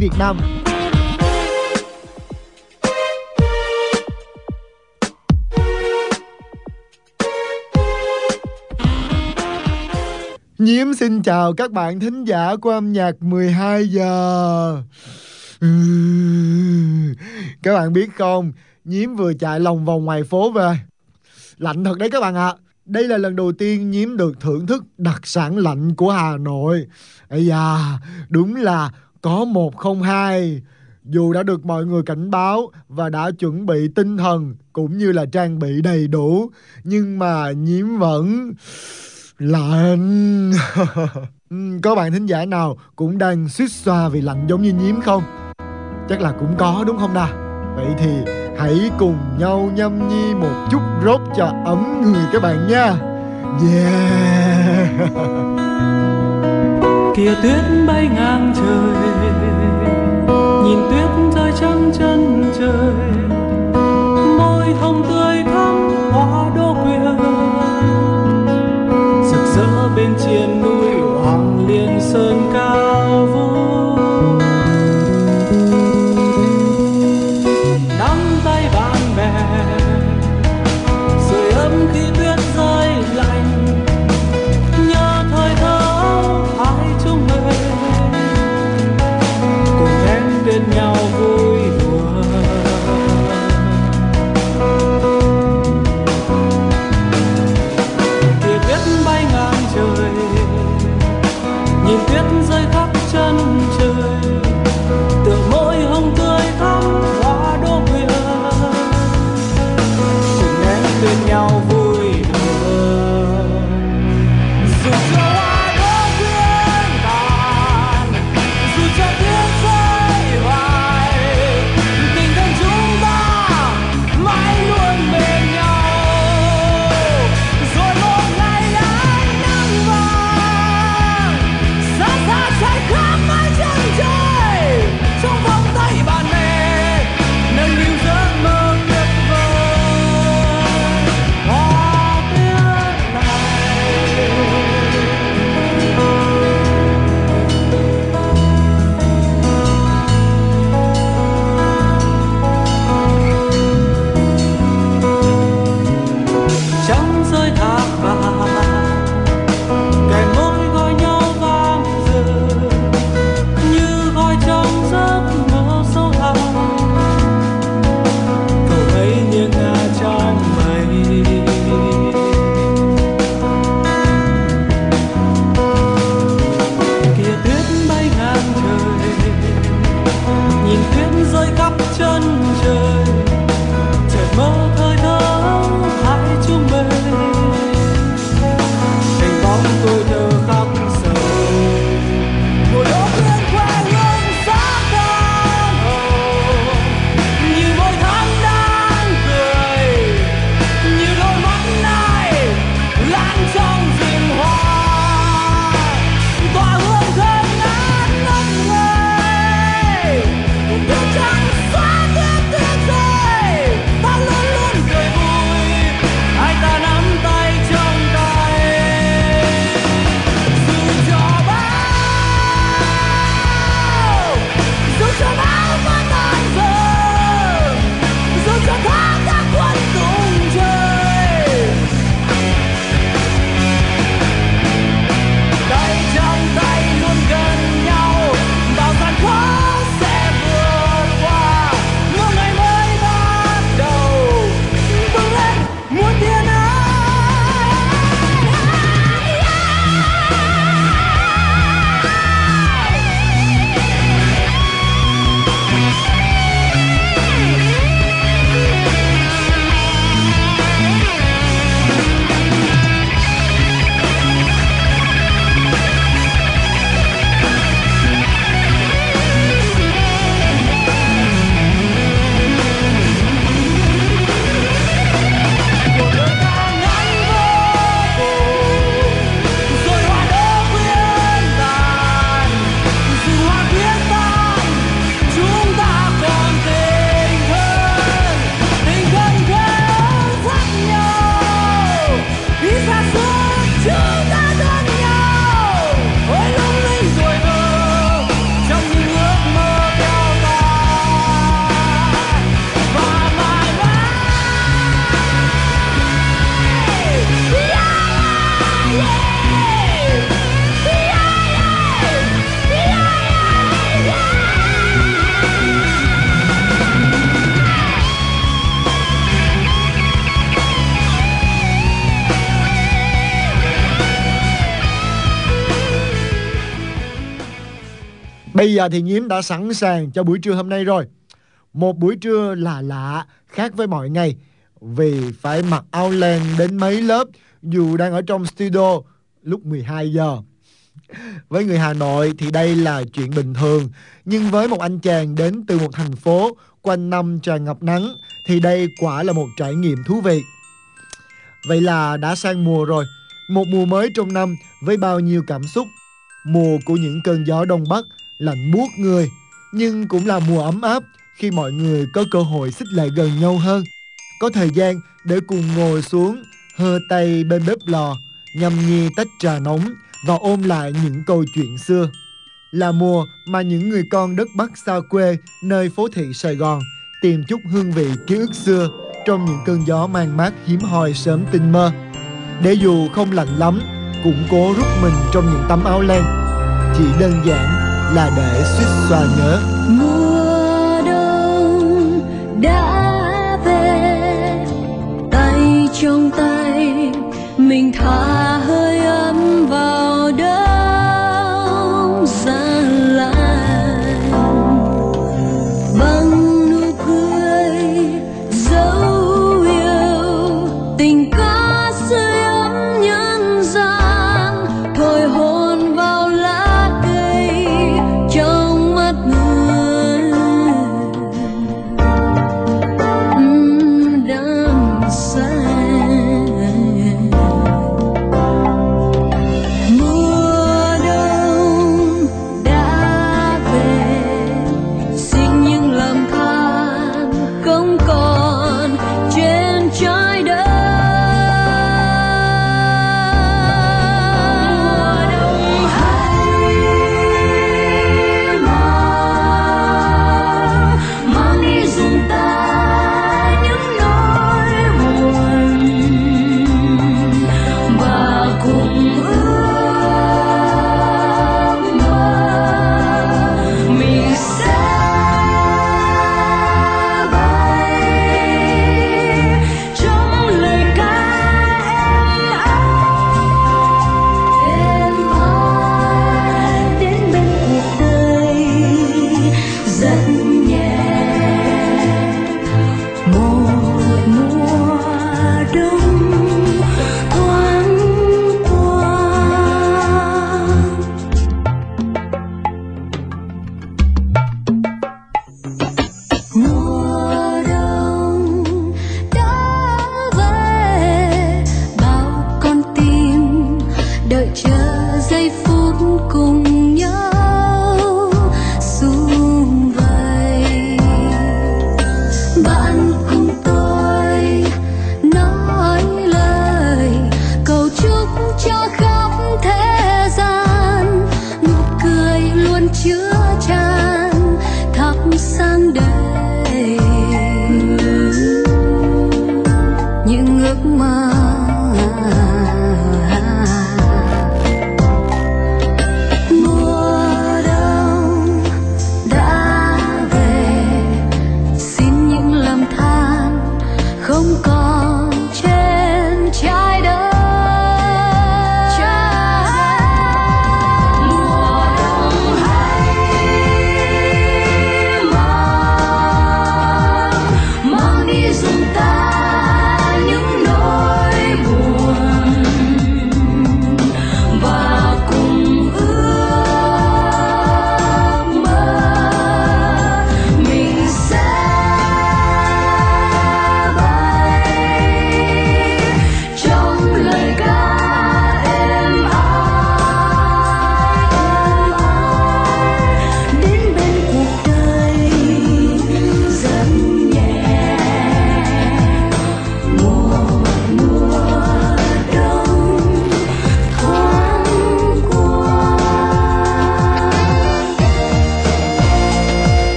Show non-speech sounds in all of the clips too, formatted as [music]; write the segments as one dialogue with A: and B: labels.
A: Việt Nam. Nhiếm xin chào các bạn thính giả của âm nhạc 12 giờ. Các bạn biết không, Nhiếm vừa chạy lòng vòng ngoài phố về. Lạnh thật đấy các bạn ạ. À. Đây là lần đầu tiên Nhiếm được thưởng thức đặc sản lạnh của Hà Nội. Ây da, đúng là có một không hai. Dù đã được mọi người cảnh báo và đã chuẩn bị tinh thần cũng như là trang bị đầy đủ, nhưng mà Nhiễm vẫn lạnh. [laughs] có bạn thính giả nào cũng đang suýt xoa vì lạnh giống như Nhiễm không? Chắc là cũng có đúng không nào? Vậy thì hãy cùng nhau nhâm nhi một chút rốt cho ấm người các bạn nha. Yeah. [laughs]
B: Kìa tuyết bay ngang trời, nhìn tuyết rơi trắng chân trời, môi hồng tươi thắm hoa đô quyên rực rỡ bên trên núi hoàng liên sơn cao.
A: Bây giờ thì Nhiếm đã sẵn sàng cho buổi trưa hôm nay rồi. Một buổi trưa là lạ, khác với mọi ngày. Vì phải mặc áo len đến mấy lớp dù đang ở trong studio lúc 12 giờ. Với người Hà Nội thì đây là chuyện bình thường, nhưng với một anh chàng đến từ một thành phố quanh năm tràn ngập nắng thì đây quả là một trải nghiệm thú vị. Vậy là đã sang mùa rồi, một mùa mới trong năm với bao nhiêu cảm xúc. Mùa của những cơn gió đông bắc lạnh buốt người, nhưng cũng là mùa ấm áp khi mọi người có cơ hội xích lại gần nhau hơn. Có thời gian để cùng ngồi xuống, hơ tay bên bếp lò, nhâm nhi tách trà nóng và ôm lại những câu chuyện xưa. Là mùa mà những người con đất Bắc xa quê nơi phố thị Sài Gòn tìm chút hương vị ký ức xưa trong những cơn gió mang mát hiếm hoi sớm tinh mơ. Để dù không lạnh lắm, cũng cố rút mình trong những tấm áo len. Chỉ đơn giản là để suýt xoa nhớ.
C: Mùa đông đã về, tay trong tay mình thả hơi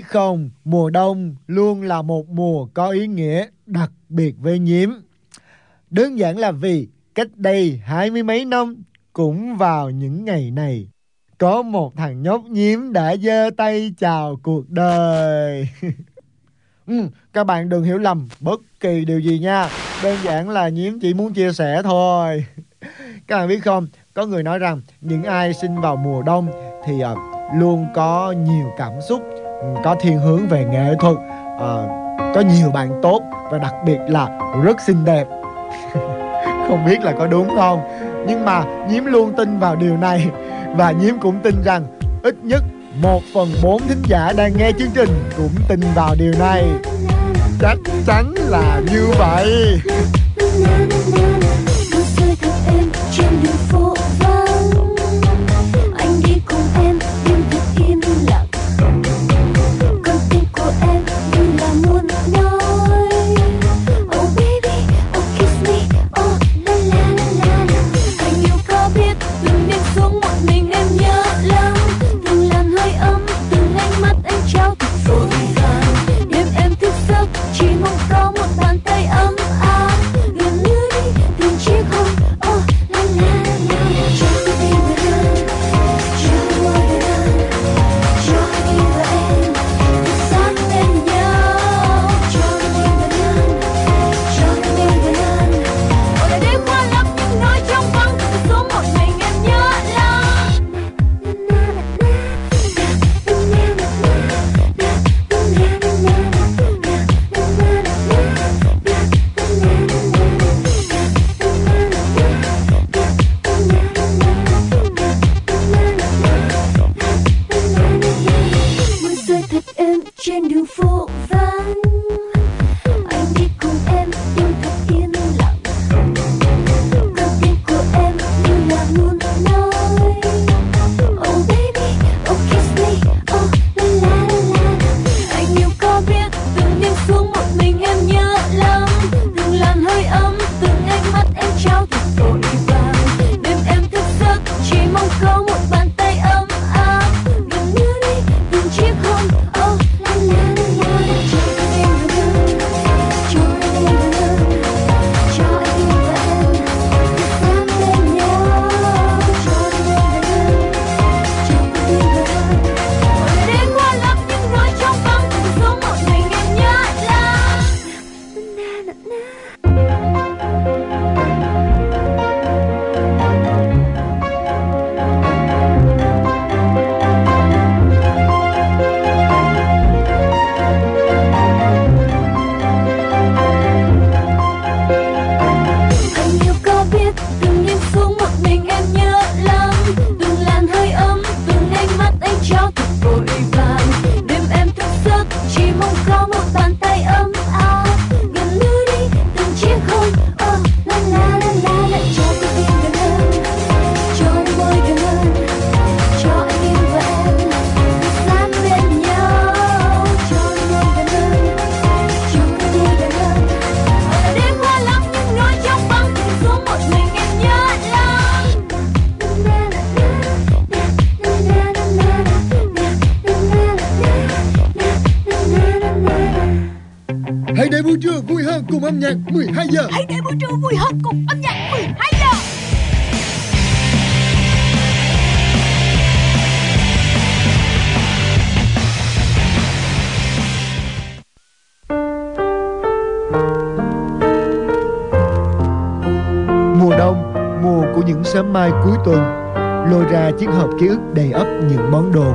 A: biết không, mùa đông luôn là một mùa có ý nghĩa đặc biệt với nhiễm. Đơn giản là vì cách đây hai mươi mấy năm cũng vào những ngày này có một thằng nhóc nhiễm đã giơ tay chào cuộc đời. [laughs] ừ, các bạn đừng hiểu lầm bất kỳ điều gì nha. Đơn giản là nhiễm chỉ muốn chia sẻ thôi. [laughs] các bạn biết không, có người nói rằng những ai sinh vào mùa đông thì uh, luôn có nhiều cảm xúc, có thiên hướng về nghệ thuật, à, có nhiều bạn tốt và đặc biệt là rất xinh đẹp. [laughs] không biết là có đúng không? Nhưng mà nhiễm luôn tin vào điều này và nhiễm cũng tin rằng ít nhất một phần bốn thính giả đang nghe chương trình cũng tin vào điều này chắc chắn là như vậy [laughs]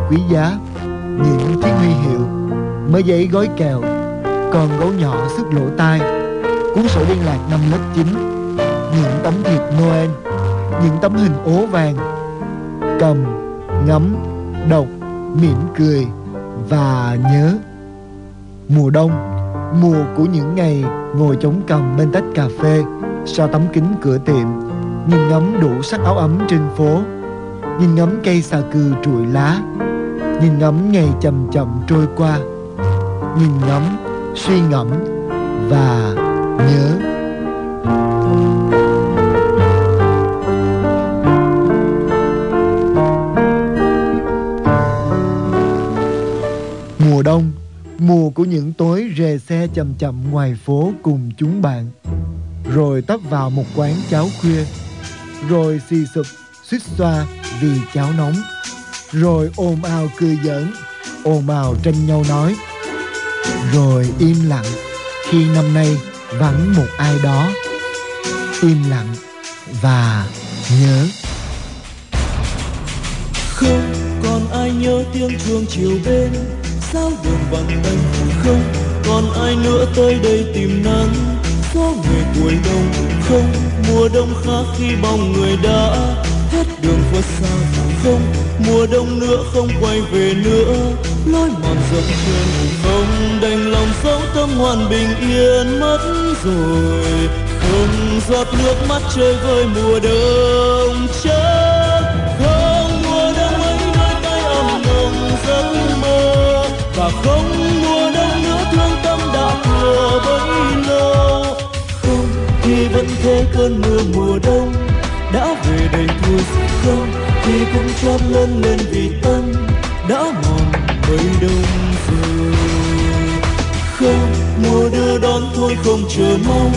A: quý giá những chiếc huy hiệu mới giấy gói kèo, còn gấu nhỏ sức lỗ tai cuốn sổ liên lạc năm lớp 9 những tấm thiệp Noel những tấm hình ố vàng cầm ngắm đọc mỉm cười và nhớ. Mùa đông mùa của những ngày ngồi chống cằm bên tách cà phê sau tấm kính cửa tiệm nhìn ngắm đủ sắc áo ấm trên phố nhìn ngắm cây xà cừ trụi lá nhìn ngắm ngày chậm chậm trôi qua nhìn ngắm suy ngẫm và nhớ. Mùa đông mùa của những tối rề xe chậm chậm ngoài phố cùng chúng bạn. Rồi tấp vào một quán cháo khuya Rồi xì sụp, suýt xoa vì cháo nóng. Rồi ồn ào cười giỡn, Ồn ào tranh nhau nói. Rồi im lặng khi năm nay vắng một ai đó. Im lặng và nhớ.
D: Không còn ai nhớ tiếng chuông chiều bên, sao đường vắng tanh không? Còn ai nữa tới đây tìm nắng, gió người cuối đông không? Mùa đông khác khi bóng người đã hết đường phố xa không mùa đông nữa không quay về nữa. Lối mòn rộng trên không đành lòng dấu tâm hoàn bình yên mất rồi. Không giọt nước mắt chơi vơi mùa đông, chắc không mùa đông ấy đôi tay ấm nồng giấc mơ. Và không mùa đông nữa thương tâm đã thừa bấy lâu không thì vẫn thế cơn mưa mùa đông đã về đây thôi không, thì cũng chót lớn lên vì tâm đã mòn mấy đông rồi. Không, mùa đưa đón thôi không chờ mong,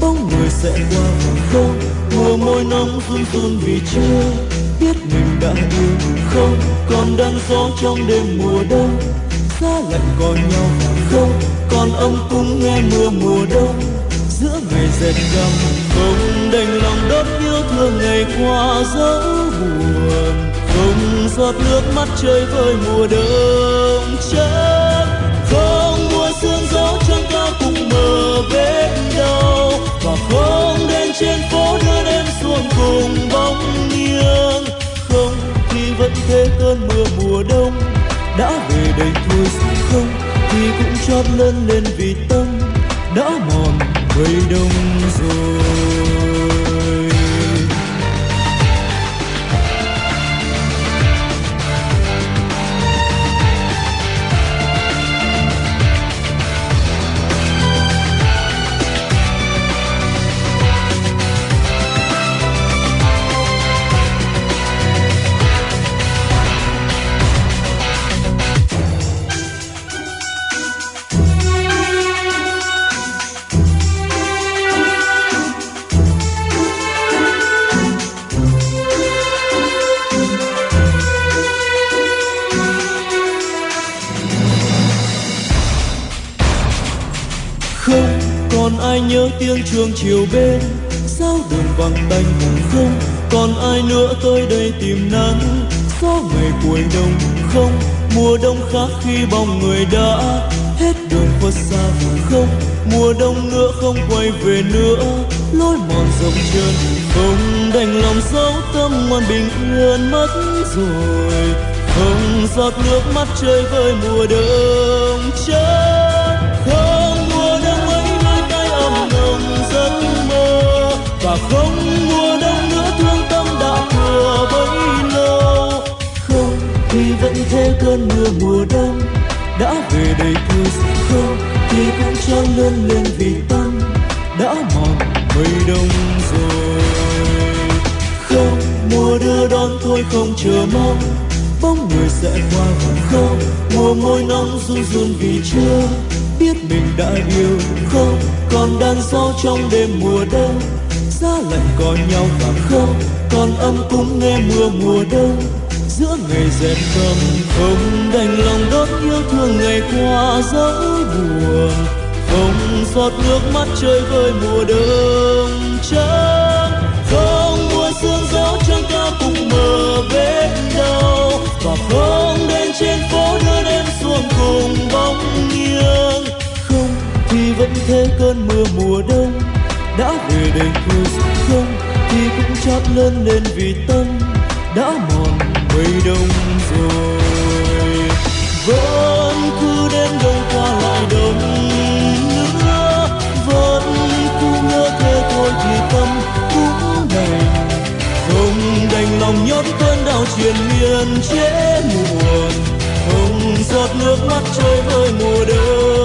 D: bóng người sẽ qua khoảng không. Mùa môi nóng run run vì chưa biết mình đã yêu không. Còn đang gió trong đêm mùa đông, xa lạnh còn nhau không. Còn âm cũng nghe mưa mùa đông, giữa ngày dệt găm không. Đành lòng ngày qua dấu buồn, không giọt nước mắt chơi với mùa đông chắc không mùa sương gió trong ta cùng mờ bên nhau và không đêm trên phố đưa đêm xuống cùng bóng nghiêng. Không thì vẫn thế cơn mưa mùa đông, đã về đây thôi không thì cũng chót lớn lên vì tâm đã mòn mây đông rồi. Tiếng chuông chiều bên, sao đường vắng tanh không còn ai nữa tới đây tìm nắng? Gió ngày cuối đông không, mùa đông khác khi bóng người đã hết đường khuất xa không. Mùa đông nữa không quay về nữa, lối mòn rộng trơn. Không đành lòng dấu tâm ngoan bình yên mất rồi. Không giọt nước mắt chơi với mùa đông chết và không mùa đông nữa, thương tâm đã thừa bấy lâu không, thì vẫn thế cơn mưa mùa đông. Đã về đây thôi, không, thì cũng cho lớn lên vì tâm. Đã mòn mây đông rồi. Không, mùa đưa đón thôi, không chờ mong. Bóng người sẽ qua khoảng không. Mùa môi nóng run run vì chưa biết mình đã yêu không. Còn đàn gió trong đêm mùa đông giá lạnh có nhau và không còn âm cũng nghe mưa mùa đông. Giữa ngày rét cầm không đành lòng đốt yêu thương ngày qua dấu buồn. Không giọt nước mắt chơi với mùa đông trắng. Không mùa sương gió trong ta cùng mờ bên đau. Và không đến trên phố đưa đêm xuống cùng bóng nghiêng. Không thì vẫn thế cơn mưa mùa đông đã về đành thôi không thì cũng chót lớn lên vì tâm đã mòn mây đông rồi. Vẫn cứ đến đông qua lại đông nữa vẫn cứ ngỡ thế thôi thì tâm cũng đành. Không đành lòng nhót cơn đau triền miên chế muộn, không giọt nước mắt trôi với mùa đông.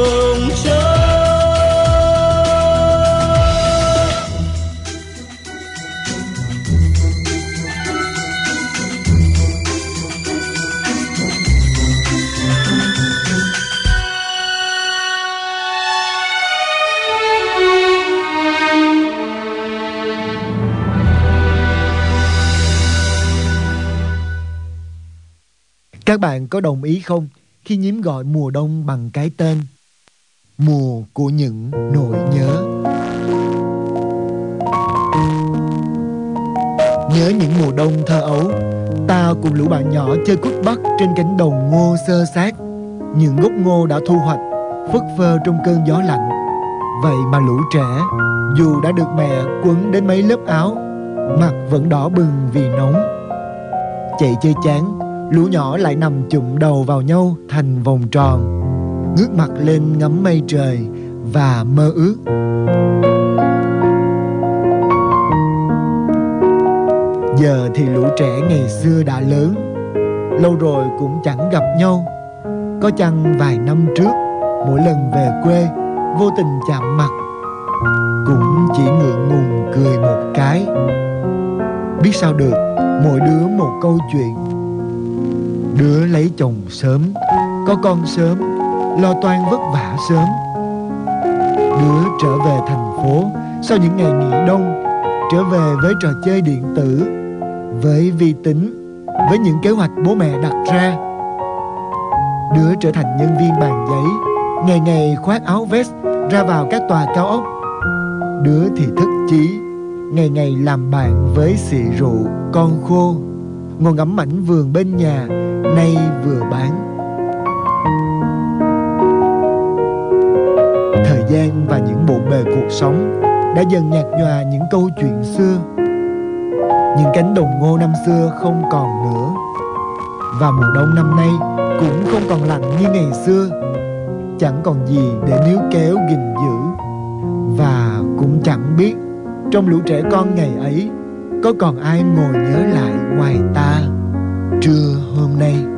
E: Các bạn có đồng ý không khi nhím gọi mùa đông bằng cái tên Mùa của những nỗi nhớ? Nhớ những mùa đông thơ ấu, Ta cùng lũ bạn nhỏ chơi cút bắt trên cánh đồng ngô sơ sát Những gốc ngô đã thu hoạch, Phất phơ trong cơn gió lạnh. Vậy mà lũ trẻ, Dù đã được mẹ quấn đến mấy lớp áo, Mặt vẫn đỏ bừng vì nóng. Chạy chơi chán Lũ nhỏ lại nằm chụm đầu vào nhau thành vòng tròn, Ngước mặt lên ngắm mây trời Và mơ ước. Giờ thì lũ trẻ ngày xưa đã lớn, Lâu rồi cũng chẳng gặp nhau. Có chăng vài năm trước, Mỗi lần về quê, Vô tình chạm mặt, Cũng chỉ ngượng ngùng cười một cái. Biết sao được, Mỗi đứa một câu chuyện Đứa lấy chồng sớm, Có con sớm, Lo toan vất vả sớm. Đứa trở về thành phố Sau những ngày nghỉ đông, Trở về với trò chơi điện tử, Với vi tính, Với những kế hoạch bố mẹ đặt ra. Đứa trở thành nhân viên bàn giấy, Ngày ngày khoác áo vest Ra vào các tòa cao ốc. Đứa thì thức chí, Ngày ngày làm bạn với xị rượu, Con khô. Ngồi ngắm mảnh vườn bên nhà Nay vừa bán. Thời gian và những bộn bề cuộc sống Đã dần nhạt nhòa những câu chuyện xưa. Những cánh đồng ngô năm xưa không còn nữa. Và mùa đông năm nay Cũng không còn lạnh như ngày xưa. Chẳng còn gì để níu kéo gìn giữ. Và cũng chẳng biết Trong lũ trẻ con ngày ấy Có còn ai ngồi nhớ lại ngoài ta. Trưa hôm nay.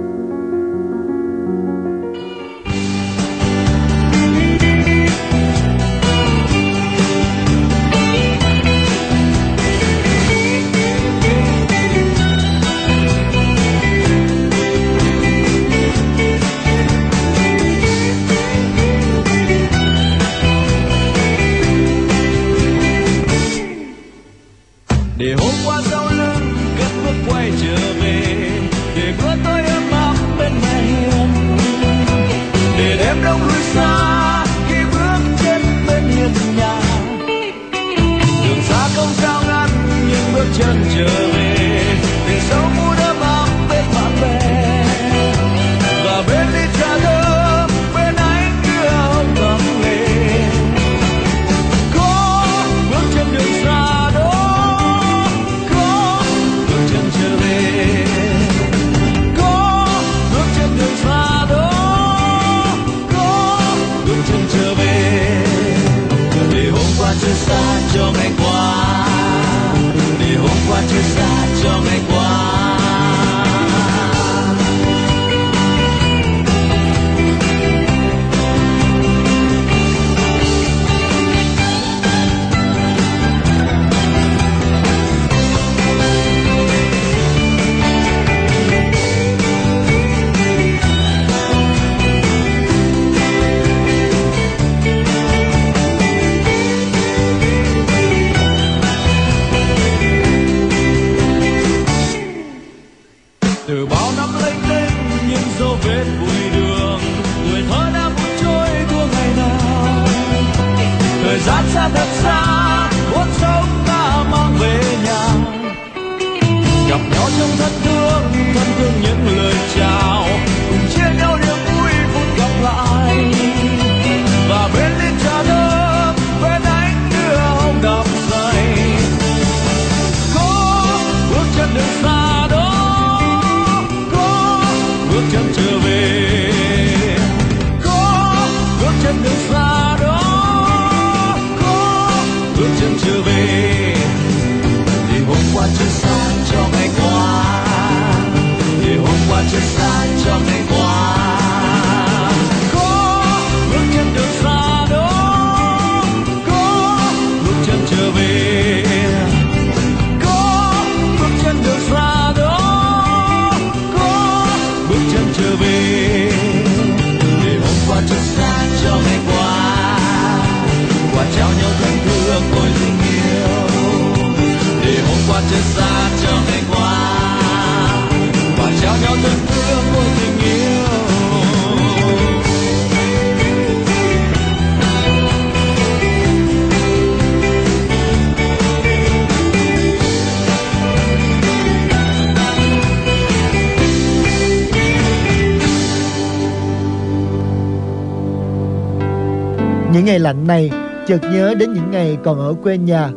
F: Ngày
A: lạnh này chợt nhớ đến những ngày còn ở quê nhà.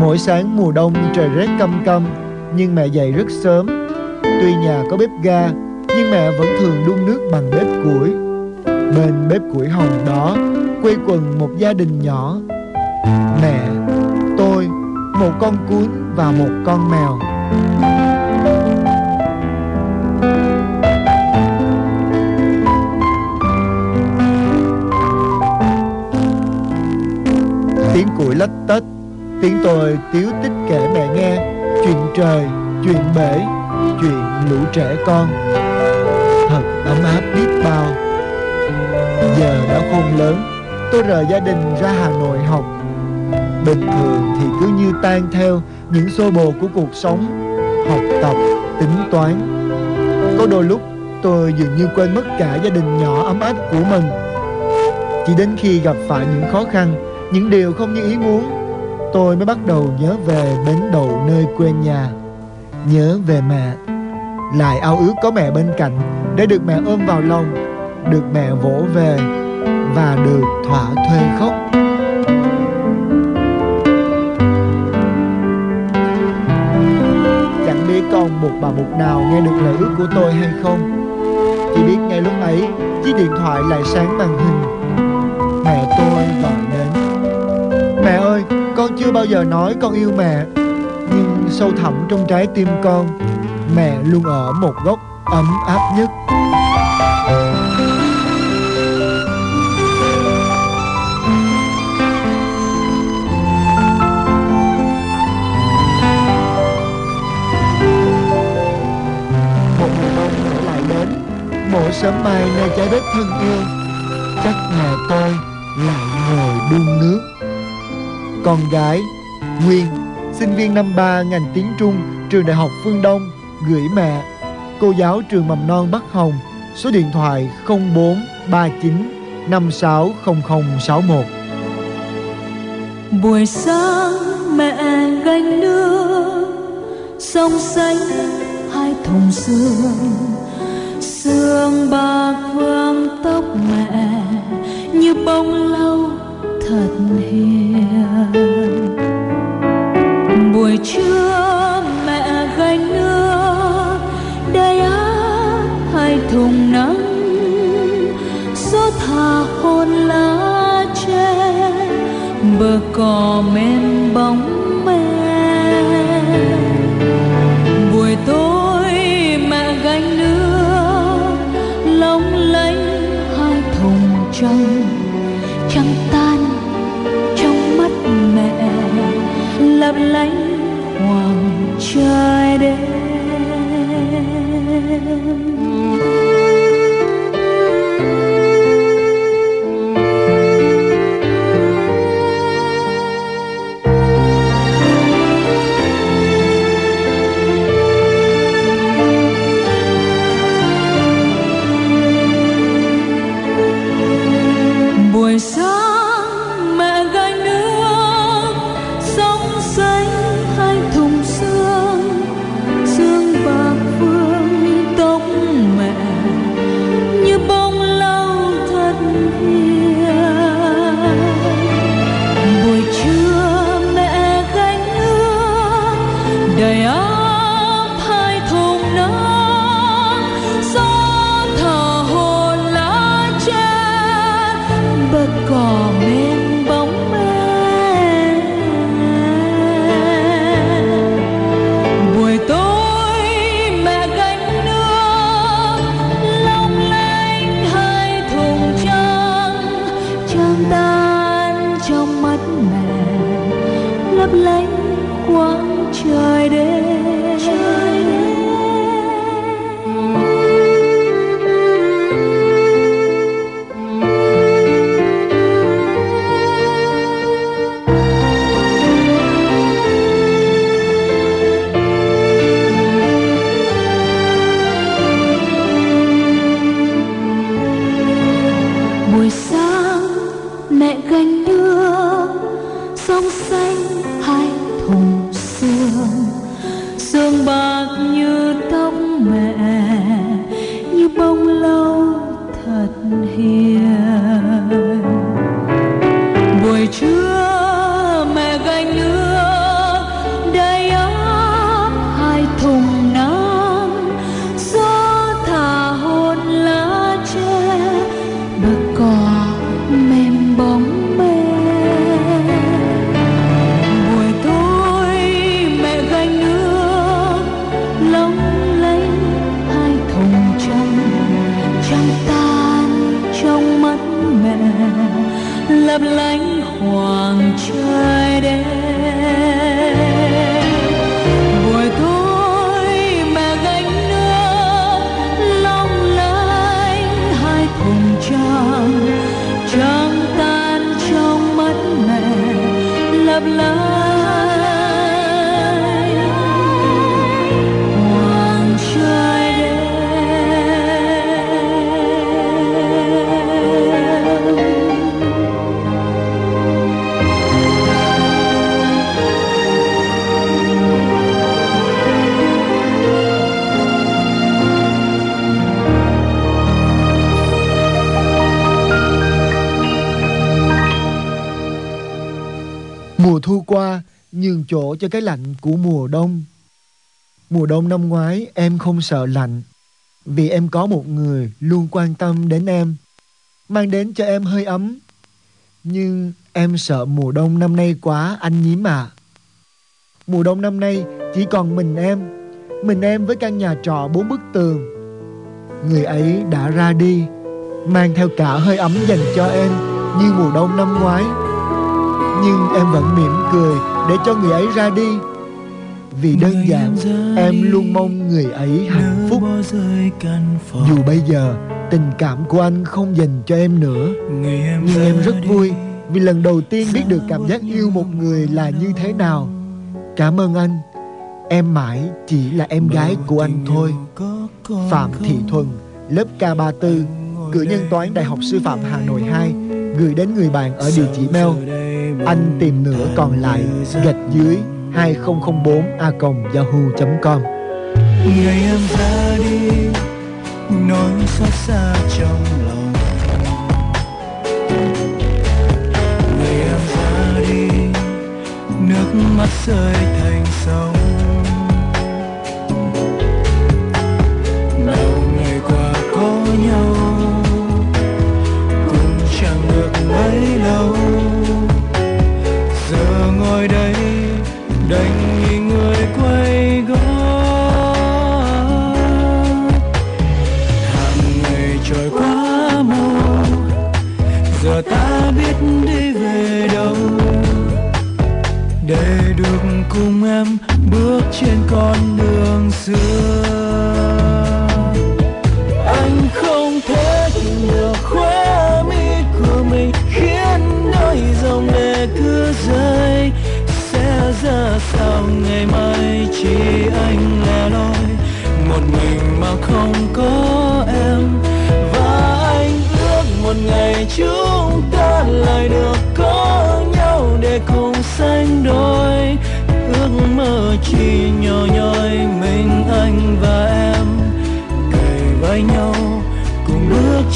A: Mỗi sáng mùa đông trời rét căm căm Nhưng mẹ dậy rất sớm. Tuy nhà có bếp ga Nhưng mẹ vẫn thường đun nước bằng bếp củi. Bên bếp củi hồng đó Quây quần một gia đình nhỏ. Mẹ, tôi, một con cún và một con mèo. Tiếng củi lách tách. Tiếng tôi tiếu tích kể mẹ nghe Chuyện trời, chuyện bể Chuyện lũ trẻ con. Thật ấm áp biết bao. Giờ đã khôn lớn Tôi rời gia đình ra Hà Nội học. Bình thường thì cứ như tan theo Những xô bồ của cuộc sống Học tập, tính toán. Có đôi lúc tôi dường như quên mất cả gia đình nhỏ ấm áp của mình. Chỉ đến khi gặp phải những khó khăn những điều không như ý muốn, Tôi mới bắt đầu nhớ về bến đậu nơi quê nhà. Nhớ về mẹ, Lại ao ước có mẹ bên cạnh, Để được mẹ ôm vào lòng, Được mẹ vỗ về Và được thỏa thuê khóc. Chẳng biết còn một bà mục nào nghe được lời ước của tôi hay không. Chỉ biết ngay lúc ấy, Chiếc điện thoại lại sáng màn hình. Con chưa bao giờ nói con yêu mẹ, Nhưng sâu thẳm trong trái tim con, Mẹ luôn ở một góc ấm áp nhất. Một lại đến sớm mai nơi trái đất thân yêu Chắc mẹ tôi lại ngồi đun nước con gái. Nguyên, sinh viên năm 3 ngành tiếng Trung, trường Đại học Phương Đông, gửi mẹ, cô giáo trường mầm non Bắc Hồng, số điện thoại 0439 560061.
C: Buổi sáng mẹ gánh nước Sông xanh hai thùng sương Sương bạc vương tóc mẹ Như bông lau thật hiền. bóng mơ
A: nhường chỗ cho cái lạnh của mùa đông. Mùa đông năm ngoái em không sợ lạnh vì em có một người luôn quan tâm đến em, mang đến cho em hơi ấm. Nhưng em sợ mùa đông năm nay quá anh nhím à. Mùa đông năm nay chỉ còn mình em, mình em với căn nhà trọ bốn bức tường. Người ấy đã ra đi, mang theo cả hơi ấm dành cho em như mùa đông năm ngoái. Nhưng em vẫn mỉm cười để cho người ấy ra đi. Vì đơn giản em luôn mong người ấy hạnh phúc. dù bây giờ tình cảm của anh không dành cho em nữa. Nhưng em rất vui vì lần đầu tiên biết được cảm giác yêu một người là như thế nào. Cảm ơn anh. Em mãi chỉ là em gái của anh thôi. phạm thị thuần lớp k34 cử nhân toán đại học sư phạm hà nội 2 gửi đến người bạn ở địa chỉ mail anh tìm nửa còn lại, gạch dưới 2004 a yahoo.com
B: Ngày em ra đi, Nỗi xót xa trong lòng. Ngày em ra đi, Nước mắt rơi thành sông. Con đường xưa. Anh không thể kìm được khóe mi của mình, khiến đôi dòng lệ cứ rơi. Sẽ ra sao ngày mai, chỉ anh lẻ loi một mình mà không có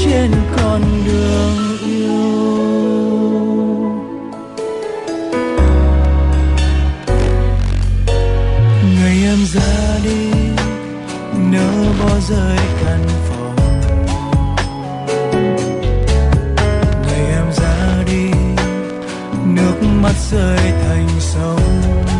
B: trên con đường yêu. Ngày em ra đi, nỡ bỏ rơi căn phòng. Ngày em ra đi, nước mắt rơi thành sông.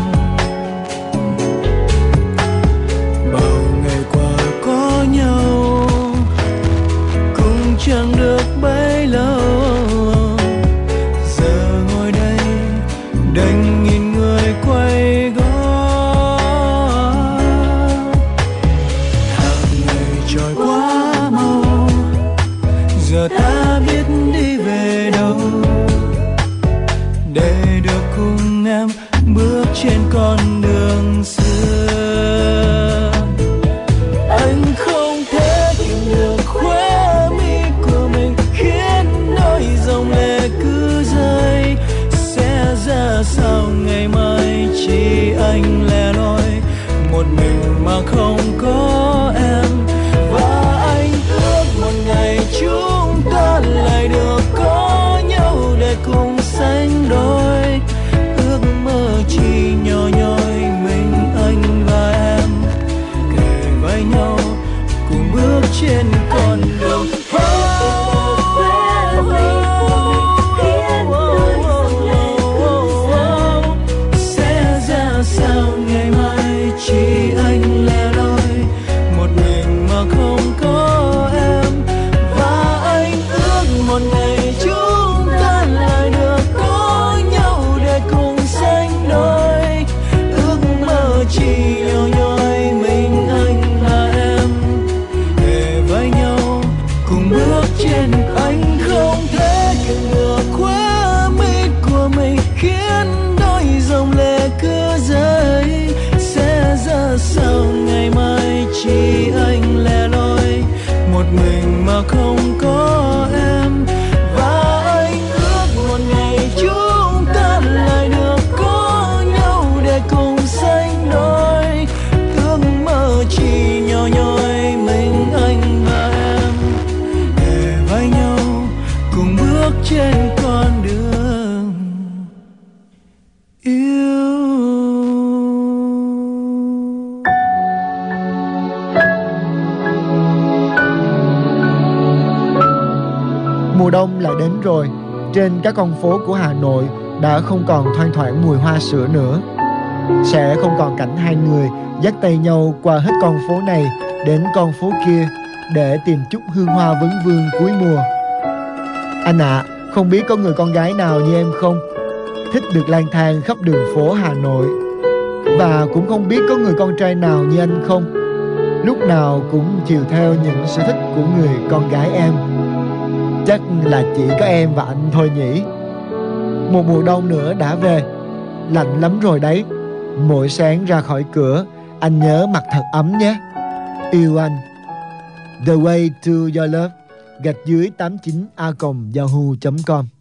A: Các con phố của Hà Nội Đã không còn thoang thoảng mùi hoa sữa nữa. Sẽ không còn cảnh hai người Dắt tay nhau qua hết con phố này Đến con phố kia Để tìm chút hương hoa vấn vương cuối mùa. Anh ạ à, Không biết có người con gái nào như em không? Thích được lang thang khắp đường phố Hà Nội. Và cũng không biết có người con trai nào như anh không? Lúc nào cũng chiều theo những sở thích của người con gái em. Chắc là chỉ có em và anh thôi nhỉ. Một mùa đông nữa đã về. Lạnh lắm rồi đấy. Mỗi sáng ra khỏi cửa, Anh nhớ mặc thật ấm nhé. Yêu anh. The way to your love, Gạch dưới 89a yahoo.com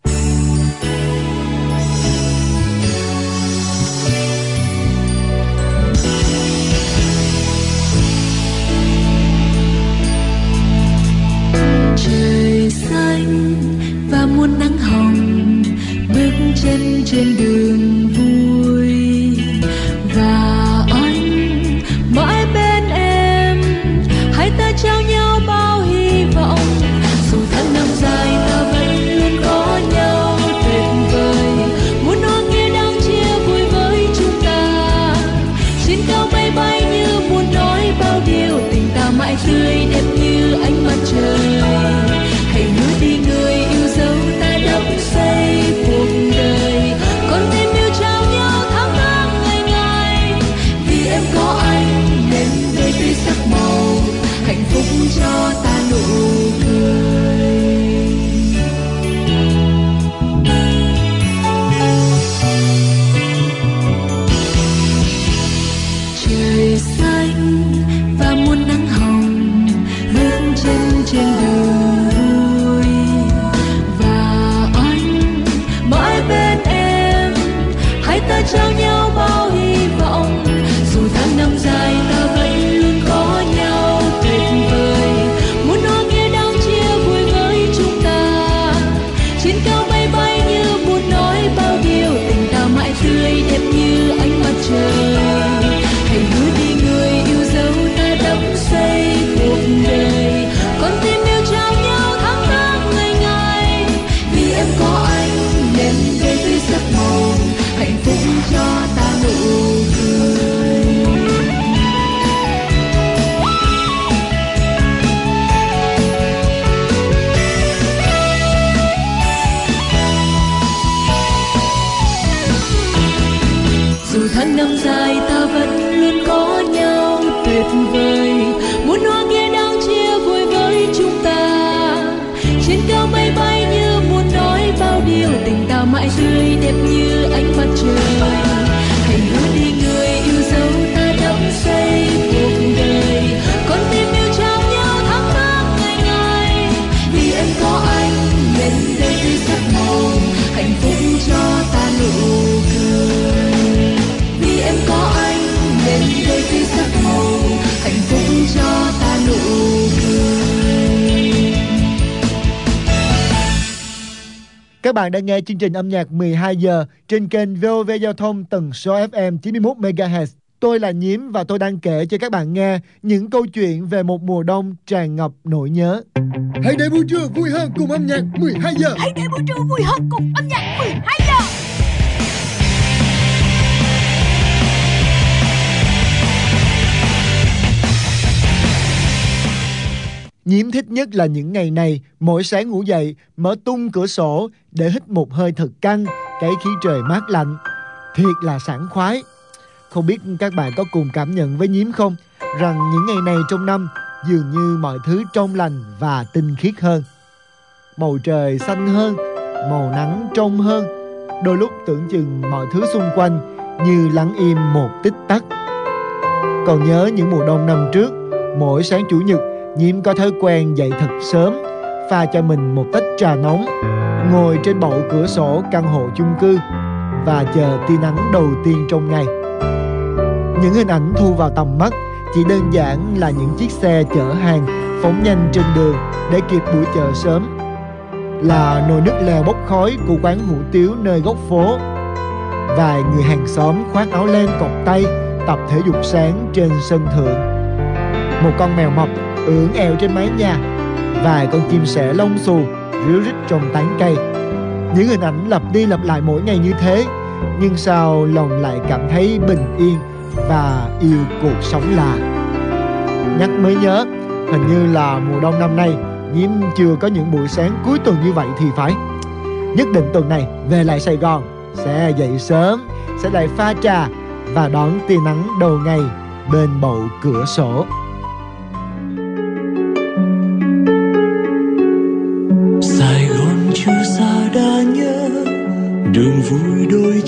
C: muôn nắng hồng bước chân trên đường tháng năm dài ta vẫn luôn có nhau tuyệt vời. Muốn hoa kia đang chia vui với chúng ta. Trên cao mây bay như muốn nói bao điều tình ta mãi tươi đẹp như ánh mặt trời. Hãy hứa đi người yêu dấu ta đắm say cuộc đời. Con tim yêu trao nhau tháng tháng ngày ngày. Vì em có anh bên đây sắc màu hạnh phúc cho ta nụ
A: Các bạn đang nghe chương trình âm nhạc 12 giờ trên kênh VOV Giao thông tần số FM 91 MHz. Tôi là Nhiễm và tôi đang kể cho các bạn nghe những câu chuyện về một mùa đông tràn ngập nỗi nhớ. Hãy để buổi trưa vui hơn cùng âm nhạc 12 giờ.
C: hãy để buổi trưa vui hơn cùng âm nhạc 12 giờ
A: Nhiễm thích nhất là những ngày này, mỗi sáng ngủ dậy, mở tung cửa sổ để hít một hơi thật căng, cái khí trời mát lạnh. Thiệt là sảng khoái. Không biết các bạn có cùng cảm nhận với Nhiễm không? Rằng những ngày này trong năm dường như mọi thứ trong lành và tinh khiết hơn. Màu trời xanh hơn, màu nắng trong hơn. Đôi lúc tưởng chừng mọi thứ xung quanh như lắng im một tích tắc. Còn nhớ những mùa đông năm trước, mỗi sáng chủ nhật Nhiễm có thói quen dậy thật sớm, Pha cho mình một tách trà nóng, Ngồi trên bậu cửa sổ căn hộ chung cư Và chờ tia nắng đầu tiên trong ngày. Những hình ảnh thu vào tầm mắt Chỉ đơn giản là những chiếc xe chở hàng Phóng nhanh trên đường để kịp buổi chợ sớm. Là nồi nước lèo bốc khói của quán hủ tiếu nơi góc phố. Vài người hàng xóm khoác áo len cọc tay, Tập thể dục sáng trên sân thượng. Một con mèo mập ưỡn eo trên mái nhà vài con chim sẻ lông xù ríu rít trong tán cây. Những hình ảnh lặp đi lặp lại mỗi ngày như thế, nhưng sao lòng lại cảm thấy bình yên và yêu cuộc sống là. Nhắc mới nhớ, hình như là mùa đông năm nay Nhiễm chưa có những buổi sáng cuối tuần như vậy thì phải Nhất định tuần này về lại Sài Gòn Sẽ dậy sớm Sẽ lại pha trà Và đón tia nắng đầu ngày Bên bầu cửa sổ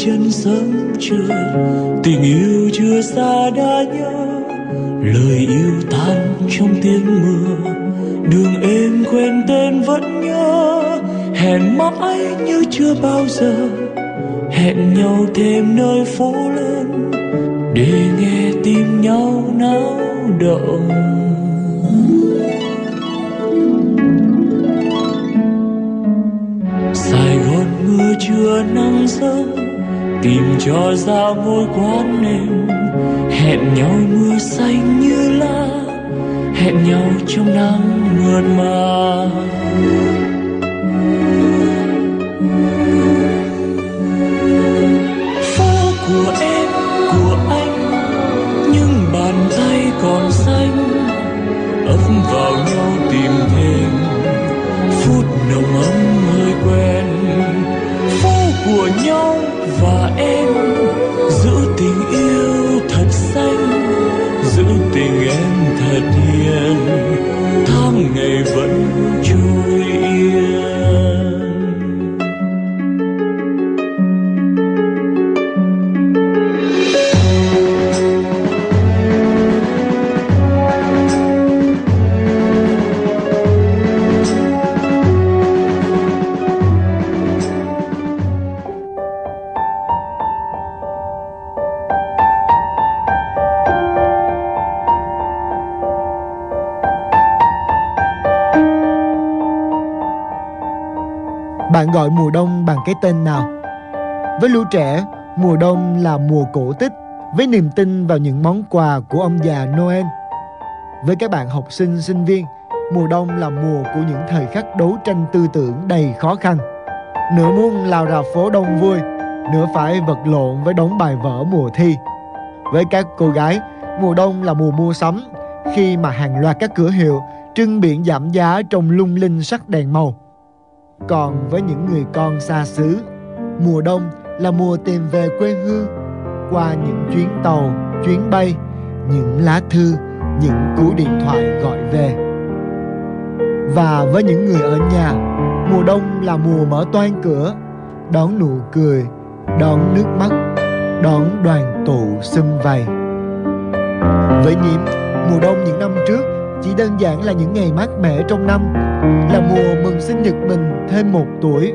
D: chân sớm chưa Tình yêu chưa xa đã nhớ, Lời yêu tan trong tiếng mưa. Đường em quen tên vẫn nhớ, Hẹn mãi như chưa bao giờ. Hẹn nhau thêm nơi phố lớn, Để nghe tim nhau náo động. Sài Gòn mưa chưa nắng sớm Tìm cho ra ngôi quán niệm Hẹn nhau mưa xanh như lá, Hẹn nhau trong nắng mượt mà.
A: Cái tên nào? Với lũ trẻ, mùa đông là mùa cổ tích với niềm tin vào những món quà của ông già Noel. Với các bạn học sinh, sinh viên, mùa đông là mùa của những thời khắc đấu tranh tư tưởng đầy khó khăn. Nửa muốn lao ra phố đông vui, nửa phải vật lộn với đống bài vở mùa thi. Với các cô gái, mùa đông là mùa mua sắm, khi mà hàng loạt các cửa hiệu trưng biển giảm giá trong lung linh sắc đèn màu. Còn với những người con xa xứ, mùa đông là mùa tìm về quê hương qua những chuyến tàu, chuyến bay, những lá thư, những cú điện thoại gọi về. Và với những người ở nhà, mùa đông là mùa mở toan cửa, đón nụ cười, đón nước mắt, đón đoàn tụ sum vầy. Với nhiễm, mùa đông những năm trước chỉ đơn giản là những ngày mát mẻ trong năm. Là mùa mừng sinh nhật mình thêm một tuổi.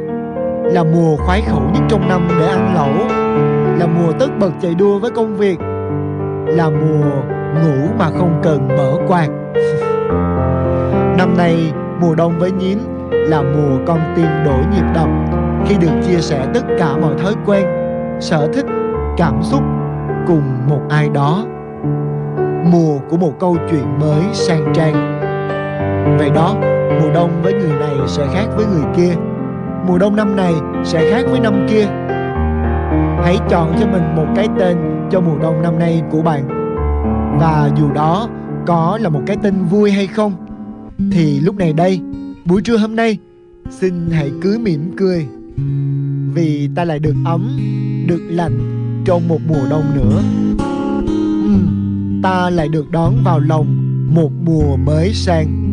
A: Là mùa khoái khẩu nhất trong năm để ăn lẩu. Là mùa tất bật chạy đua với công việc. Là mùa ngủ mà không cần mở quạt. [laughs] Năm nay, mùa đông với nhím là mùa con tim đổi nhịp đập. Khi được chia sẻ tất cả mọi thói quen, sở thích, cảm xúc cùng một ai đó mùa của một câu chuyện mới sang trang. Vậy đó mùa đông với người này sẽ khác với người kia. Mùa đông năm này sẽ khác với năm kia. Hãy chọn cho mình một cái tên cho mùa đông năm nay của bạn. Và dù đó có là một cái tên vui hay không thì lúc này đây buổi trưa hôm nay xin hãy cứ mỉm cười. Vì ta lại được ấm được lạnh trong một mùa đông nữa. Uhm, ta lại được đón vào lòng một mùa mới sang.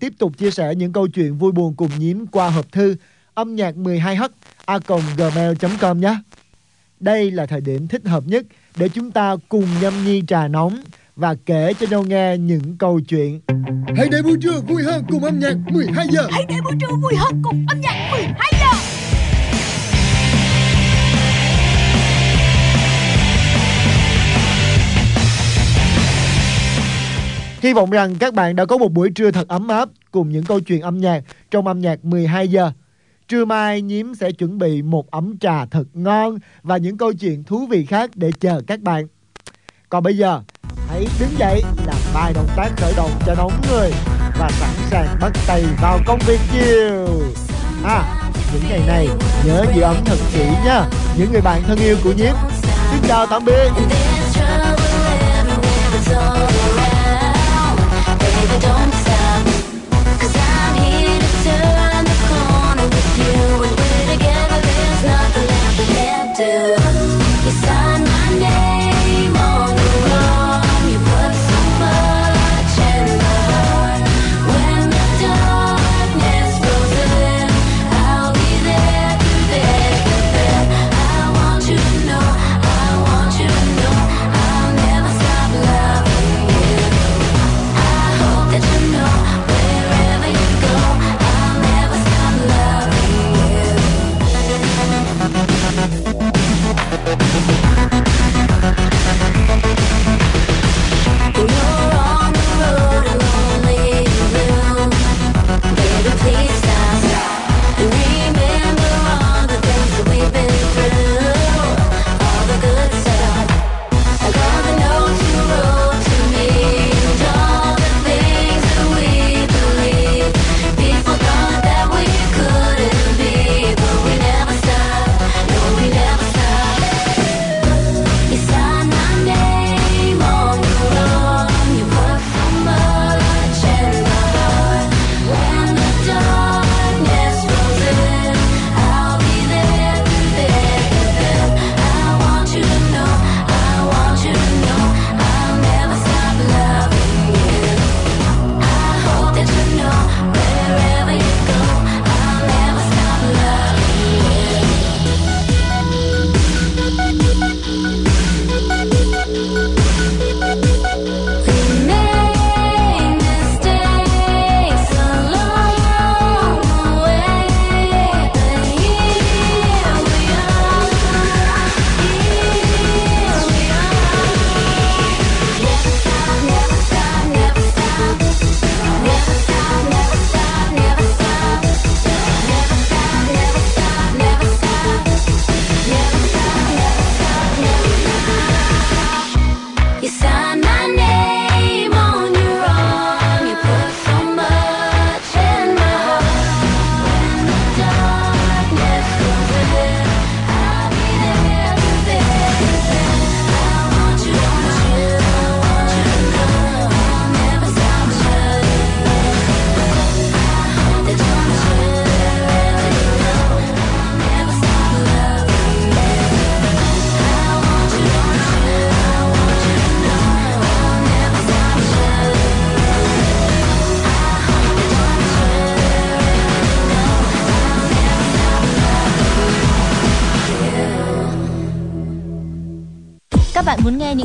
A: Tiếp tục chia sẻ những câu chuyện vui buồn cùng nhím qua hộp thư âm nhạc 12h a gmail.com nhé. Đây là thời điểm thích hợp nhất để chúng ta cùng nhâm nhi trà nóng và kể cho nhau nghe những câu chuyện. Hãy để buổi trưa vui hơn cùng âm nhạc 12 giờ.
G: Hãy để buổi trưa vui hơn cùng âm nhạc 12 giờ.
A: Hy vọng rằng các bạn đã có một buổi trưa thật ấm áp cùng những câu chuyện âm nhạc trong âm nhạc 12 giờ. Trưa mai Nhiếm sẽ chuẩn bị một ấm trà thật ngon và những câu chuyện thú vị khác để chờ các bạn. Còn bây giờ, hãy đứng dậy làm vài động tác khởi động cho nóng người và sẵn sàng bắt tay vào công việc chiều. À, những ngày này nhớ giữ ấm thật kỹ nha, những người bạn thân yêu của Nhiếp. Xin chào tạm biệt.
H: Do.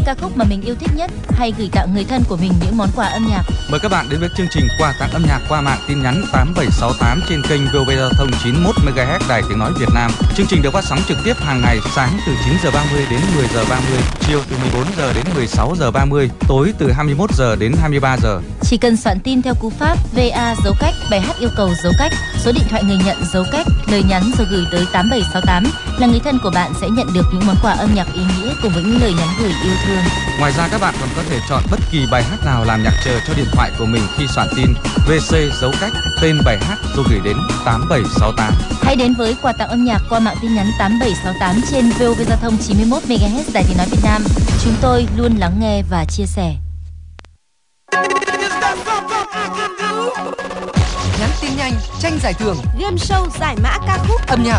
I: Ca khúc mà mình yêu thích nhất hay gửi tặng người thân của mình những món quà âm nhạc?
J: Mời các bạn đến với chương trình quà tặng âm nhạc qua mạng tin nhắn 8768 trên kênh VOV Giao thông 91 MHz Đài Tiếng nói Việt Nam. Chương trình được phát sóng trực tiếp hàng ngày sáng từ 9 giờ 30 đến 10 giờ 30, chiều từ 14 giờ đến 16 giờ 30, tối từ 21 giờ đến 23 giờ.
I: Chỉ cần soạn tin theo cú pháp VA dấu cách, bài hát yêu cầu dấu cách, số điện thoại người nhận dấu cách, lời nhắn rồi gửi tới 8768 là người thân của bạn sẽ nhận được những món quà âm nhạc ý nghĩa cùng với những lời nhắn gửi yêu thương.
J: Ngoài ra các bạn còn có thể chọn bất kỳ bài hát nào làm nhạc chờ cho điện thoại của mình khi soạn tin VC dấu cách tên bài hát rồi gửi đến 8768.
I: Hãy đến với quà tặng âm nhạc qua mạng tin nhắn 8768 trên VOV Giao thông 91 MHz Đài Tiếng nói Việt Nam. Chúng tôi luôn lắng nghe và chia sẻ.
K: nhắn tin nhanh tranh giải thưởng
G: Game show giải mã ca khúc
K: âm nhạc